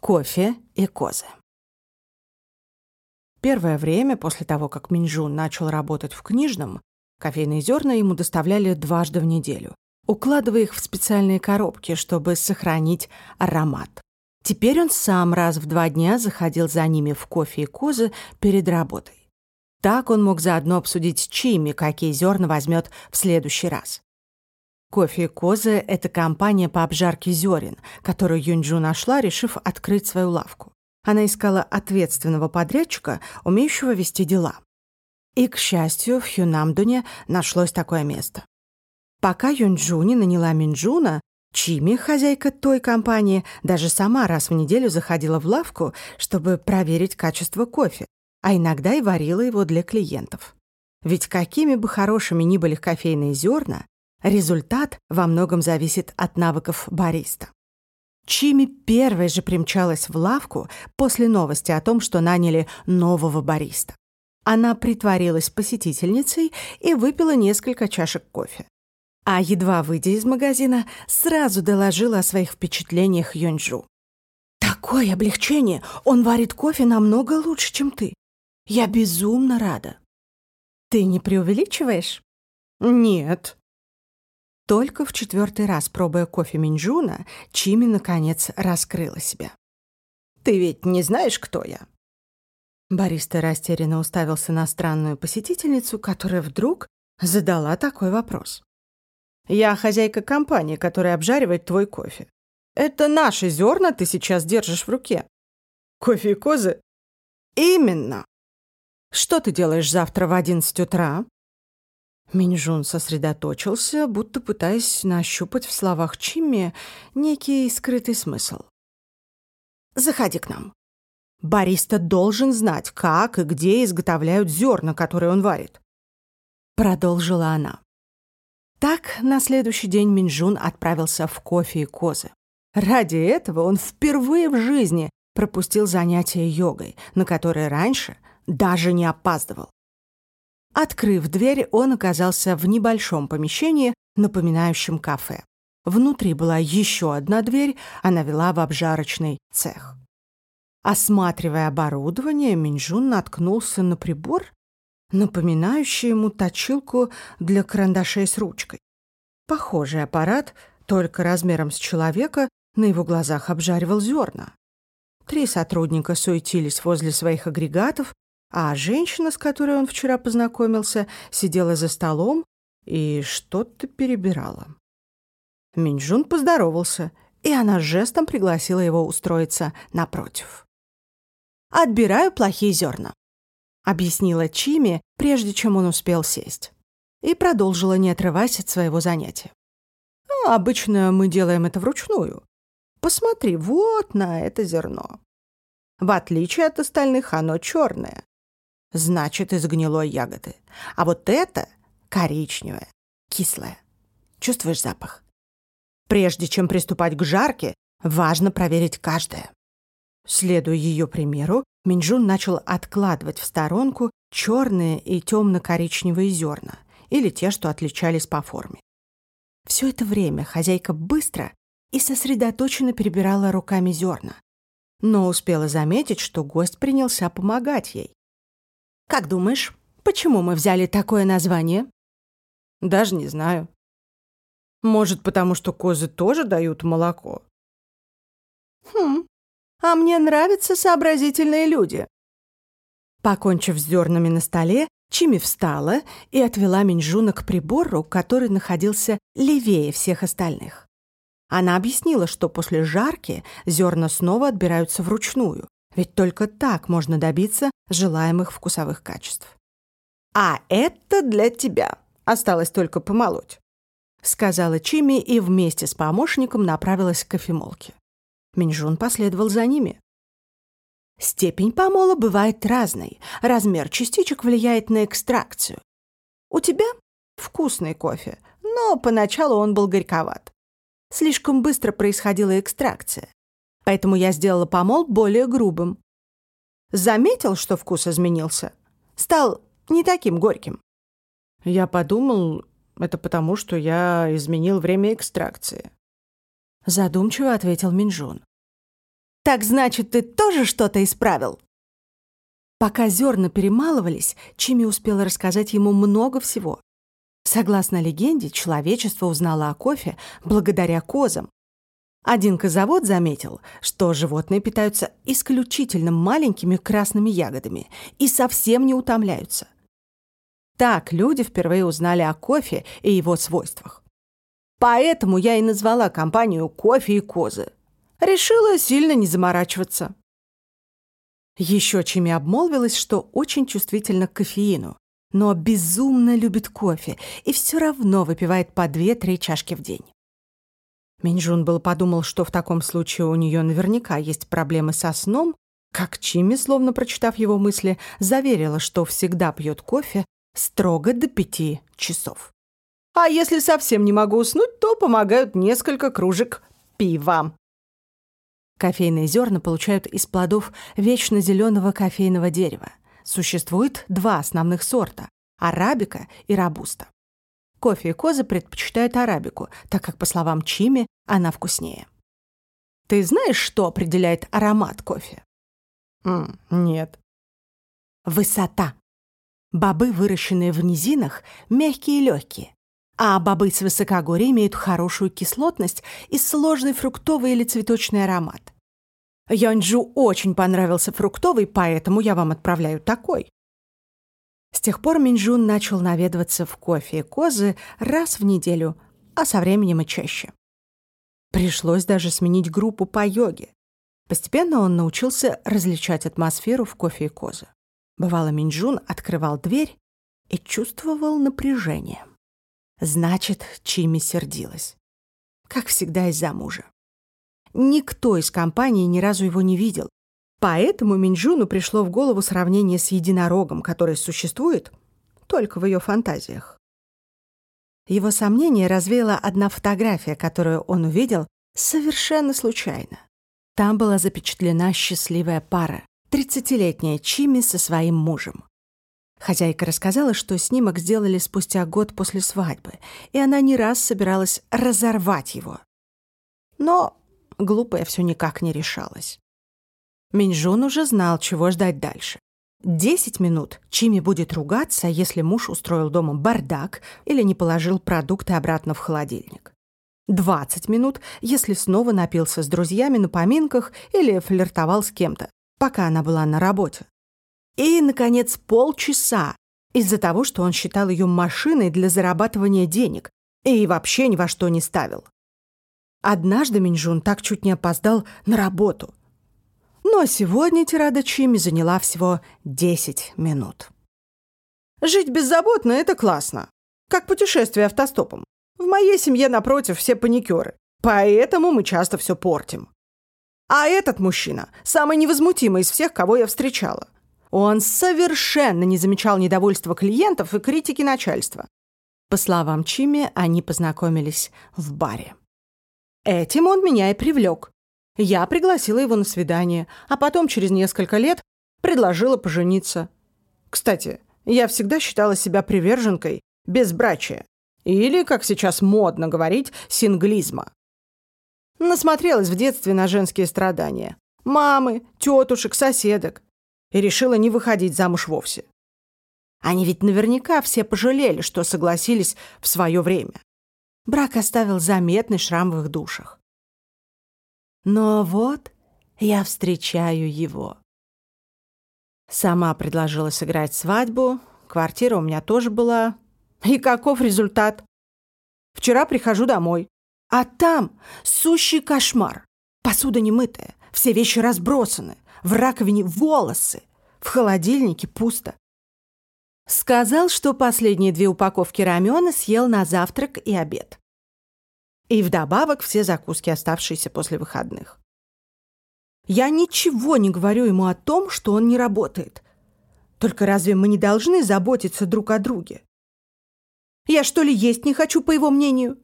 Кофе и козы. Первое время после того, как Минджун начал работать в книжном, кофейные зерна ему доставляли дважды в неделю, укладывая их в специальные коробки, чтобы сохранить аромат. Теперь он сам раз в два дня заходил за ними в кофе и козы перед работой. Так он мог заодно обсудить с Чими, какие зерна возьмет в следующий раз. Кофе козы — это компания по обжарке зерен, которую Юнджу нашла, решив открыть свою лавку. Она искала ответственного подрядчика, умеющего вести дела. И, к счастью, в Хюнамдуне нашлось такое место. Пока Юнджу не наняла Минджуна, Чими, хозяйка той компании, даже сама раз в неделю заходила в лавку, чтобы проверить качество кофе, а иногда и варила его для клиентов. Ведь какими бы хорошими ни были кофейные зерна, Результат во многом зависит от навыков бариста. Чими первой же примчалась в лавку после новости о том, что наняли нового бариста. Она притворилась посетительницей и выпила несколько чашек кофе. А едва выйдя из магазина, сразу доложила о своих впечатлениях Йонджу. «Такое облегчение! Он варит кофе намного лучше, чем ты. Я безумно рада». «Ты не преувеличиваешь?» «Нет», только в четвертый раз, пробуя кофе Минджуна, Чими, наконец, раскрыла себя. «Ты ведь не знаешь, кто я?» Бариста растерянно уставился на странную посетительницу, которая вдруг задала такой вопрос. «Я хозяйка компании, которая обжаривает твой кофе. Это наши зерна ты сейчас держишь в руке. Кофе и козы?» «Именно!» «Что ты делаешь завтра в одиннадцать утра?» Минжун сосредоточился, будто пытаясь нащупать в словах Чимми некий скрытый смысл. «Заходи к нам. Бариста должен знать, как и где изготовляют зерна, которые он варит», — продолжила она. Так на следующий день Минжун отправился в кофе и козы. Ради этого он впервые в жизни пропустил занятия йогой, на которые раньше даже не опаздывал. Открыв дверь, он оказался в небольшом помещении, напоминающем кафе. Внутри была еще одна дверь, она вела в обжарочный цех. Осматривая оборудование, Минжун наткнулся на прибор, напоминающий ему точилку для карандашей с ручкой. Похожий аппарат, только размером с человека, на его глазах обжаривал зерна. Три сотрудника суетились возле своих агрегатов, а женщина, с которой он вчера познакомился, сидела за столом и что-то перебирала. Минджун поздоровался, и она жестом пригласила его устроиться напротив. «Отбираю плохие зерна», — объяснила Чими, прежде чем он успел сесть, и продолжила, не отрываясь от своего занятия. «Ну, «Обычно мы делаем это вручную. Посмотри, вот на это зерно. В отличие от остальных, оно черное значит из гнилой ягоды. А вот это коричневое, кислое. Чувствуешь запах? Прежде чем приступать к жарке, важно проверить каждое. Следуя ее примеру, Минджун начал откладывать в сторонку черные и темно-коричневые зерна, или те, что отличались по форме. Все это время хозяйка быстро и сосредоточенно перебирала руками зерна, но успела заметить, что гость принялся помогать ей. Как думаешь, почему мы взяли такое название? Даже не знаю. Может, потому что козы тоже дают молоко? Хм, а мне нравятся сообразительные люди. Покончив с зернами на столе, Чими встала и отвела Минджуна к прибору, который находился левее всех остальных. Она объяснила, что после жарки зерна снова отбираются вручную, ведь только так можно добиться желаемых вкусовых качеств. «А это для тебя. Осталось только помолоть», — сказала Чими и вместе с помощником направилась к кофемолке. Минжун последовал за ними. Степень помола бывает разной, размер частичек влияет на экстракцию. У тебя вкусный кофе, но поначалу он был горьковат. Слишком быстро происходила экстракция поэтому я сделала помол более грубым. Заметил, что вкус изменился? Стал не таким горьким. Я подумал, это потому, что я изменил время экстракции. Задумчиво ответил Минжун. Так значит, ты тоже что-то исправил?» Пока зерна перемалывались, Чими успела рассказать ему много всего. Согласно легенде, человечество узнало о кофе благодаря козам. Один козавод заметил, что животные питаются исключительно маленькими красными ягодами и совсем не утомляются. Так люди впервые узнали о кофе и его свойствах. Поэтому я и назвала компанию «Кофе и козы». Решила сильно не заморачиваться. Еще Чими обмолвилась, что очень чувствительна к кофеину, но безумно любит кофе и все равно выпивает по 2-3 чашки в день. Минджун был подумал, что в таком случае у нее наверняка есть проблемы со сном, как Чими, словно прочитав его мысли, заверила, что всегда пьет кофе строго до пяти часов. А если совсем не могу уснуть, то помогают несколько кружек пива. Кофейные зерна получают из плодов вечно зеленого кофейного дерева. Существует два основных сорта – арабика и робуста. Кофе и козы предпочитают арабику, так как, по словам Чими, она вкуснее. Ты знаешь, что определяет аромат кофе? Mm, нет. Высота. Бобы, выращенные в низинах, мягкие и легкие, а бобы с высокогорья имеют хорошую кислотность и сложный фруктовый или цветочный аромат. Янджу очень понравился фруктовый, поэтому я вам отправляю такой. С тех пор Минджун начал наведываться в кофе и козы раз в неделю, а со временем и чаще. Пришлось даже сменить группу по йоге. Постепенно он научился различать атмосферу в кофе и козы. Бывало, Минджун открывал дверь и чувствовал напряжение. Значит, Чими сердилась. Как всегда из-за мужа. Никто из компании ни разу его не видел. Поэтому Минджуну пришло в голову сравнение с единорогом, который существует только в ее фантазиях. Его сомнение развеяла одна фотография, которую он увидел совершенно случайно. Там была запечатлена счастливая пара, 30-летняя Чими со своим мужем. Хозяйка рассказала, что снимок сделали спустя год после свадьбы, и она не раз собиралась разорвать его. Но глупая все никак не решалась. Минжун уже знал, чего ждать дальше. Десять минут Чими будет ругаться, если муж устроил дома бардак или не положил продукты обратно в холодильник. Двадцать минут, если снова напился с друзьями на поминках или флиртовал с кем-то, пока она была на работе. И, наконец, полчаса из-за того, что он считал ее машиной для зарабатывания денег и вообще ни во что не ставил. Однажды Минжун так чуть не опоздал на работу. Но сегодня тирада Чими заняла всего 10 минут. Жить беззаботно — это классно. Как путешествие автостопом. В моей семье, напротив, все паникеры. Поэтому мы часто все портим. А этот мужчина – самый невозмутимый из всех, кого я встречала. Он совершенно не замечал недовольства клиентов и критики начальства. По словам Чими, они познакомились в баре. Этим он меня и привлек. Я пригласила его на свидание, а потом через несколько лет предложила пожениться. Кстати, я всегда считала себя приверженкой безбрачия. Или, как сейчас модно говорить, синглизма. Насмотрелась в детстве на женские страдания. Мамы, тетушек, соседок и решила не выходить замуж вовсе. Они ведь наверняка все пожалели, что согласились в свое время. Брак оставил заметный шрам в их душах. Но вот я встречаю его. Сама предложила сыграть свадьбу, квартира у меня тоже была. И каков результат? Вчера прихожу домой, а там сущий кошмар. Посуда немытая, все вещи разбросаны, в раковине волосы, в холодильнике пусто. Сказал, что последние две упаковки рамена съел на завтрак и обед. И вдобавок все закуски, оставшиеся после выходных. Я ничего не говорю ему о том, что он не работает. Только разве мы не должны заботиться друг о друге? Я что ли есть не хочу, по его мнению?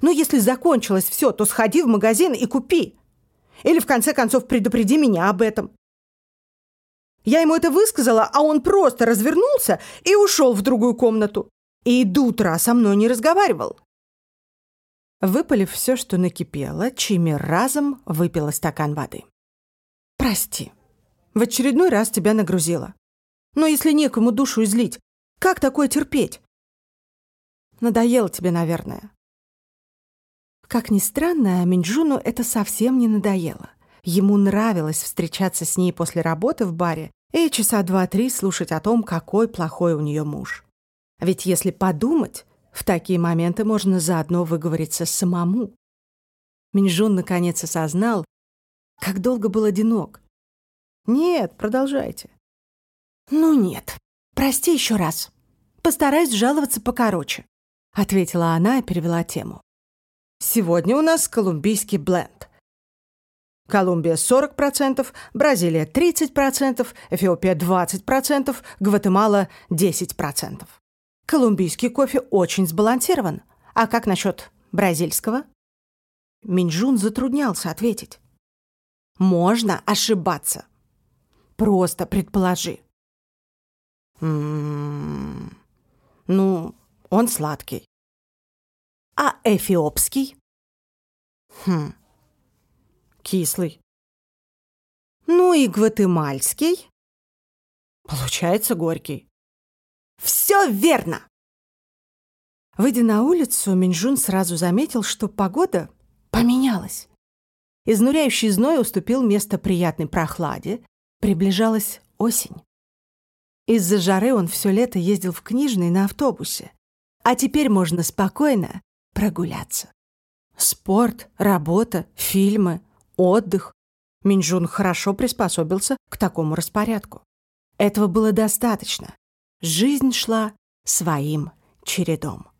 Но если закончилось все, то сходи в магазин и купи. Или, в конце концов, предупреди меня об этом. Я ему это высказала, а он просто развернулся и ушел в другую комнату. И до утра со мной не разговаривал. Выпалив все, что накипело, Чими разом выпила стакан воды. прости. В очередной раз тебя нагрузила. Но если некому душу излить, как такое терпеть? Надоело тебе, наверное. Как ни странно, Минджуну это совсем не надоело. Ему нравилось встречаться с ней после работы в баре и часа два-три слушать о том, какой плохой у нее муж. Ведь если подумать, в такие моменты можно заодно выговориться самому. Минжун наконец осознал, как долго был одинок. «Нет, продолжайте». «Ну нет, прости еще раз. Постараюсь жаловаться покороче», — ответила она и перевела тему. «Сегодня у нас колумбийский бленд. Колумбия 40%, Бразилия 30%, Эфиопия 20%, Гватемала 10%. Колумбийский кофе очень сбалансирован. А как насчет бразильского? Минджун затруднялся ответить. Можно ошибаться. Просто предположи. М -м -м, ну, он сладкий. А эфиопский? Хм, кислый. Ну и гватемальский? Получается горький. Все верно!» Выйдя на улицу, Минжун сразу заметил, что погода поменялась. Изнуряющий зной уступил место приятной прохладе, приближалась осень. Из-за жары он все лето ездил в книжный на автобусе, а теперь можно спокойно прогуляться. Спорт, работа, фильмы, отдых. Минжун хорошо приспособился к такому распорядку. Этого было достаточно, Жизнь шла своим чередом.